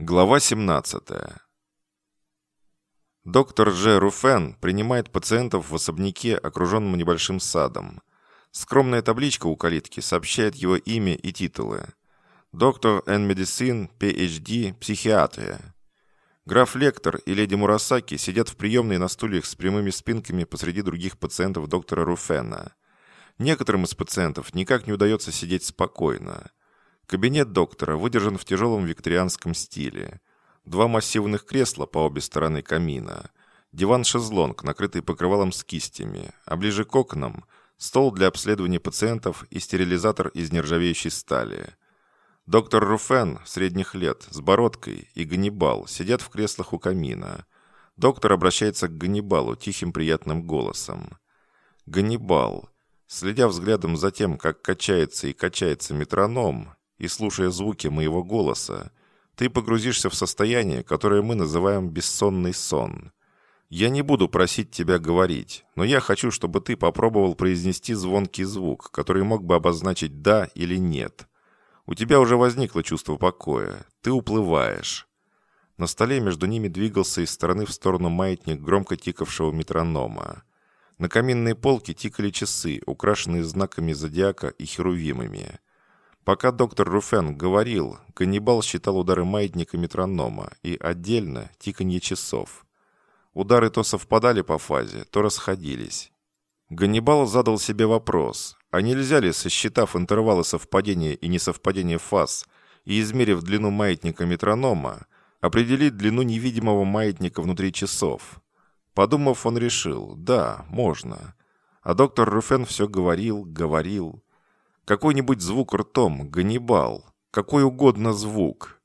Глава 17. Доктор Дж. Руфен принимает пациентов в особняке, окруженном небольшим садом. Скромная табличка у калитки сообщает его имя и титулы. Доктор Н. Медицин, PhD, психиатрия. Граф Лектор и леди Мурасаки сидят в приемной на стульях с прямыми спинками посреди других пациентов доктора Руфена. Некоторым из пациентов никак не удается сидеть спокойно – Кабинет доктора выдержан в тяжелом викторианском стиле. Два массивных кресла по обе стороны камина. Диван-шезлонг, накрытый покрывалом с кистями, а ближе к окнам – стол для обследования пациентов и стерилизатор из нержавеющей стали. Доктор Руфен, средних лет, с бородкой, и Ганнибал сидят в креслах у камина. Доктор обращается к Ганнибалу тихим приятным голосом. «Ганнибал, следя взглядом за тем, как качается и качается метроном, и слушая звуки моего голоса, ты погрузишься в состояние, которое мы называем бессонный сон. Я не буду просить тебя говорить, но я хочу, чтобы ты попробовал произнести звонкий звук, который мог бы обозначить «да» или «нет». У тебя уже возникло чувство покоя. Ты уплываешь. На столе между ними двигался из стороны в сторону маятник громко тикавшего метронома. На каминной полке тикали часы, украшенные знаками зодиака и херувимами. Пока доктор Руфен говорил, Ганнибал считал удары маятника метронома и отдельно тиканье часов. Удары то совпадали по фазе, то расходились. Ганнибал задал себе вопрос, а нельзя ли, сосчитав интервалы совпадения и несовпадения фаз и измерив длину маятника метронома, определить длину невидимого маятника внутри часов? Подумав, он решил, да, можно. А доктор Руфен все говорил, говорил, какой-нибудь звук ртом, Ганнибал. Какой угодно звук.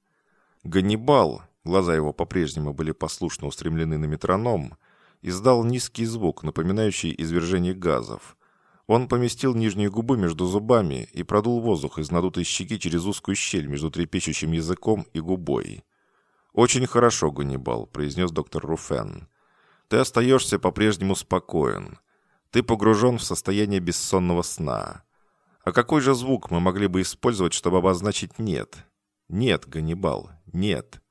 Ганнибал, глаза его по-прежнему были послушно устремлены на метроном, издал низкий звук, напоминающий извержение газов. Он поместил нижние губы между зубами и продул воздух из надутой щеки через узкую щель между трепещущим языком и губой. «Очень хорошо, Ганнибал», — произнес доктор Руфен. «Ты остаешься по-прежнему спокоен. Ты погружен в состояние бессонного сна. А какой же звук мы могли бы использовать, чтобы обозначить «нет»? «Нет, Ганнибал, нет».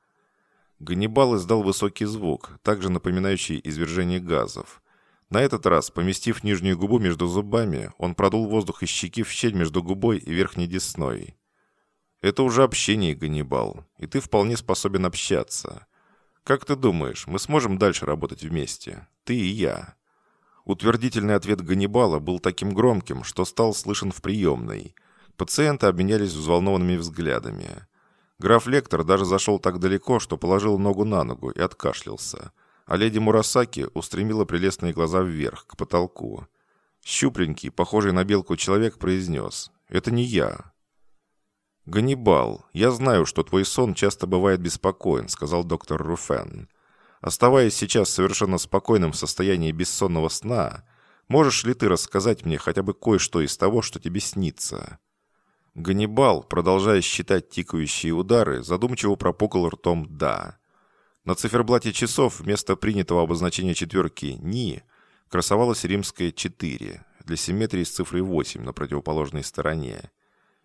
Ганнибал издал высокий звук, также напоминающий извержение газов. На этот раз, поместив нижнюю губу между зубами, он продул воздух из щеки в щель между губой и верхней десной. «Это уже общение, Ганнибал, и ты вполне способен общаться. Как ты думаешь, мы сможем дальше работать вместе? Ты и я?» Утвердительный ответ Ганнибала был таким громким, что стал слышен в приемной. Пациенты обменялись взволнованными взглядами. Граф Лектор даже зашел так далеко, что положил ногу на ногу и откашлялся. А леди Мурасаки устремила прелестные глаза вверх, к потолку. Щупленький, похожий на белку человек, произнес «Это не я». «Ганнибал, я знаю, что твой сон часто бывает беспокоен», — сказал доктор Руфен. Оставаясь сейчас в совершенно спокойном состоянии бессонного сна, можешь ли ты рассказать мне хотя бы кое-что из того, что тебе снится?» Ганнибал, продолжая считать тикающие удары, задумчиво пропукал ртом «да». На циферблате часов вместо принятого обозначения четверки «ни» красовалась римская «4» для симметрии с цифрой 8 на противоположной стороне.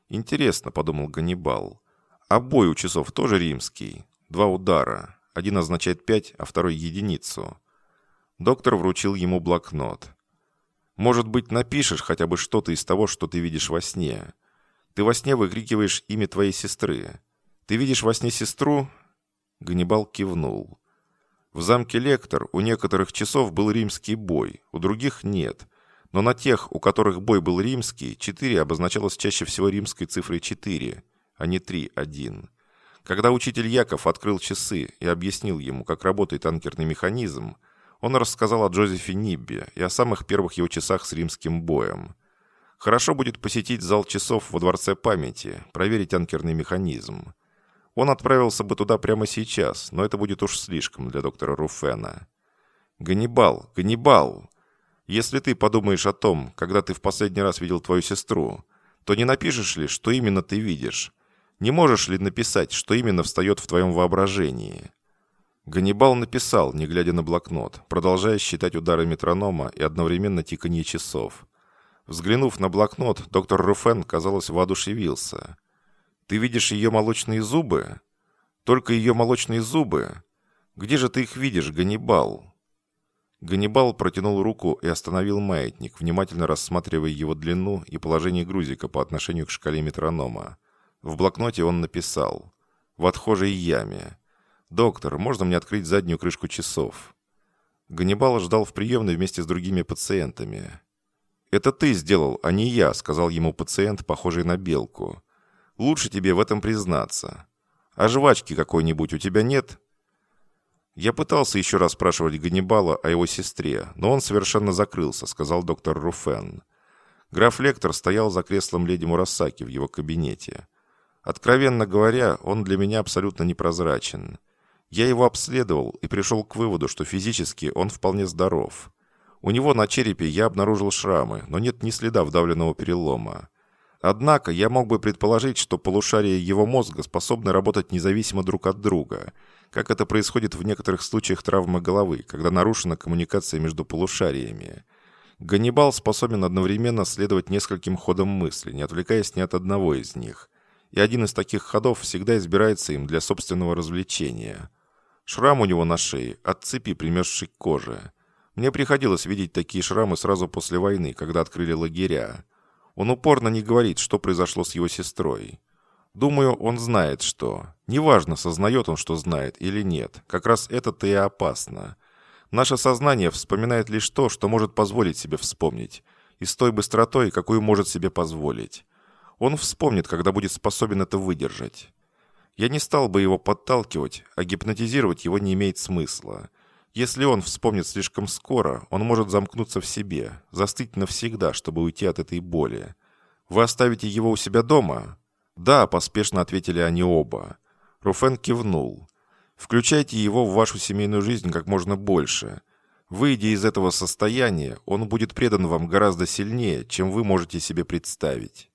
«Интересно», — подумал Ганнибал, — «а бой у часов тоже римский? Два удара. Один означает пять, а второй единицу. Доктор вручил ему блокнот. «Может быть, напишешь хотя бы что-то из того, что ты видишь во сне. Ты во сне выкрикиваешь имя твоей сестры. Ты видишь во сне сестру?» Ганнибал кивнул. В замке Лектор у некоторых часов был римский бой, у других нет. Но на тех, у которых бой был римский, 4 обозначалось чаще всего римской цифрой 4, а не 3, 1. Когда учитель Яков открыл часы и объяснил ему, как работает анкерный механизм, он рассказал о Джозефе Ниббе и о самых первых его часах с римским боем. Хорошо будет посетить зал часов во Дворце памяти, проверить анкерный механизм. Он отправился бы туда прямо сейчас, но это будет уж слишком для доктора Руфена. «Ганнибал! Ганнибал! Если ты подумаешь о том, когда ты в последний раз видел твою сестру, то не напишешь ли, что именно ты видишь?» Не можешь ли написать, что именно встает в твоем воображении?» Ганнибал написал, не глядя на блокнот, продолжая считать удары метронома и одновременно тиканье часов. Взглянув на блокнот, доктор Руфен, казалось, воодушевился. «Ты видишь ее молочные зубы?» Только ее молочные зубы? Где же ты их видишь, Ганнибал?» Ганнибал протянул руку и остановил маятник, внимательно рассматривая его длину и положение грузика по отношению к шкале метронома. В блокноте он написал «В отхожей яме». «Доктор, можно мне открыть заднюю крышку часов?» Ганнибал ждал в приемной вместе с другими пациентами. «Это ты сделал, а не я», — сказал ему пациент, похожий на белку. «Лучше тебе в этом признаться. А жвачки какой-нибудь у тебя нет?» «Я пытался еще раз спрашивать Ганнибала о его сестре, но он совершенно закрылся», — сказал доктор Руфен. Граф Лектор стоял за креслом леди Мурасаки в его кабинете. Откровенно говоря, он для меня абсолютно непрозрачен. Я его обследовал и пришел к выводу, что физически он вполне здоров. У него на черепе я обнаружил шрамы, но нет ни следа вдавленного перелома. Однако я мог бы предположить, что полушария его мозга способны работать независимо друг от друга – как это происходит в некоторых случаях травмы головы, когда нарушена коммуникация между полушариями. Ганнибал способен одновременно следовать нескольким ходам мысли, не отвлекаясь ни от одного из них. И один из таких ходов всегда избирается им для собственного развлечения. Шрам у него на шее от цепи, примерзшей к коже. Мне приходилось видеть такие шрамы сразу после войны, когда открыли лагеря. Он упорно не говорит, что произошло с его сестрой. Думаю, он знает, что. Неважно, сознает он, что знает или нет. Как раз это-то и опасно. Наше сознание вспоминает лишь то, что может позволить себе вспомнить. И с той быстротой, какую может себе позволить. Он вспомнит, когда будет способен это выдержать. Я не стал бы его подталкивать, а гипнотизировать его не имеет смысла. Если он вспомнит слишком скоро, он может замкнуться в себе, застыть навсегда, чтобы уйти от этой боли. Вы оставите его у себя дома? «Да», — поспешно ответили они оба. Руфен кивнул. «Включайте его в вашу семейную жизнь как можно больше. Выйдя из этого состояния, он будет предан вам гораздо сильнее, чем вы можете себе представить».